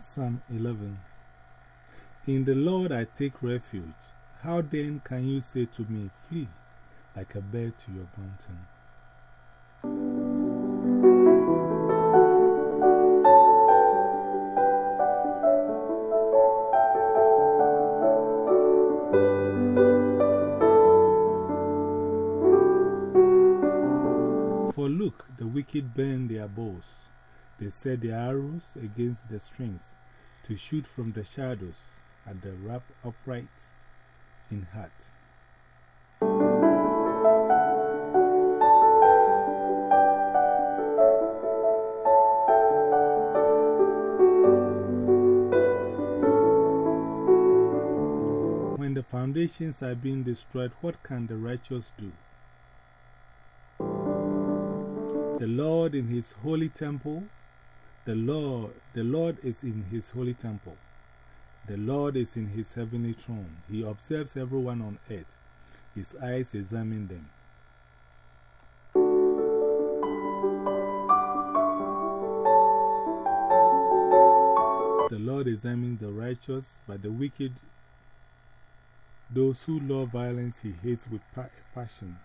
Psalm 11 In the Lord I take refuge. How then can you say to me, Flee like a bird to your mountain? For look, the wicked burn their bows. They set their arrows against the strings to shoot from the shadows at the rap upright in heart. When the foundations are being destroyed, what can the righteous do? The Lord in his holy temple, the Lord, the Lord is in his holy temple. The Lord is in his heavenly throne. He observes everyone on earth. His eyes examine them. The Lord examines the righteous, but the wicked, those who love violence, he hates with pa passion.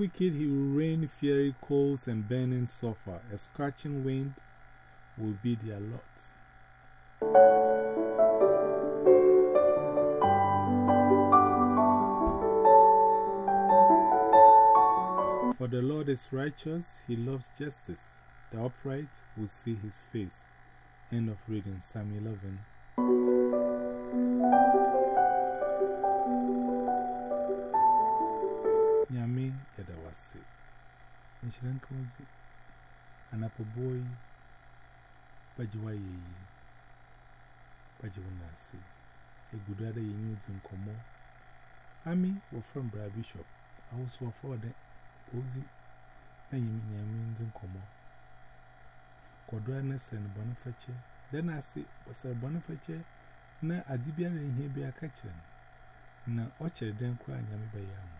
Wicked he will rain fiery coals and burning sulfur. A scorching wind will be their lot. For the Lord is righteous, he loves justice. The upright will see his face. End of reading Psalm 11. Nishirankozi, anapoboi, bajiwaye, bajiwanasi, a good other you need in Como. Ami were from Bra Bishop, I also afford the Ozi, and you mean your means in Como. Quadranas and Boniface, then I say, na Adibia in here be a na Orchard then cry and.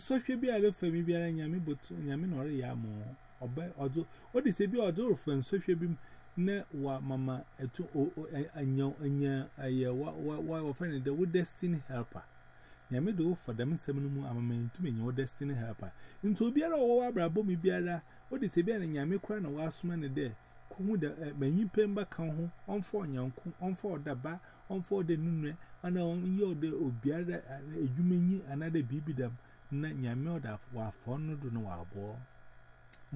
so hwe bi are fa mi biara nyame but nyame na ore ya mo obe odo odi se bi odo rufa so hwe bi ne wa mama etu anya anya aye wa wa wa fa ne the destiny helper. Nyame do for them sem no mu amama ntumi nyɛ destiny helper. Nti obi ara wo wa brabo mi biara odi se bi ara nyame kura na wa asoma ne de kuhu da manyi pemba kan ho onfo nyanko onfo daba onfo de nunwe ana onye ode obiara edwumanyi anada bibi dam na nyame ọda wafọ nnụdụ na wabụọ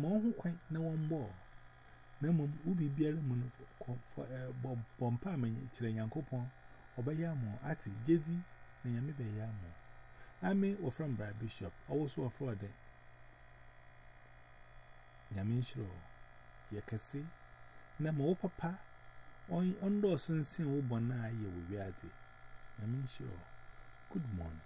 ma ọhụ kwan na wọn bọọ na mmom ubi biara mu no bọ mpa ma kyerɛ nyankopɔn ɔbɛyɛ amɔ ate gyedi na nyame bɛyɛ amɔ ame wɔfra mbra bishop. Ɔwɔ so wɔfra ɔdɛ nyame nhyirɛ yɛ kɛse. Na ma wo papa ɔndɔɔso nsen wo bɔn a ayɛ wɔ wiadze. Nyame nhyirɛ good morning.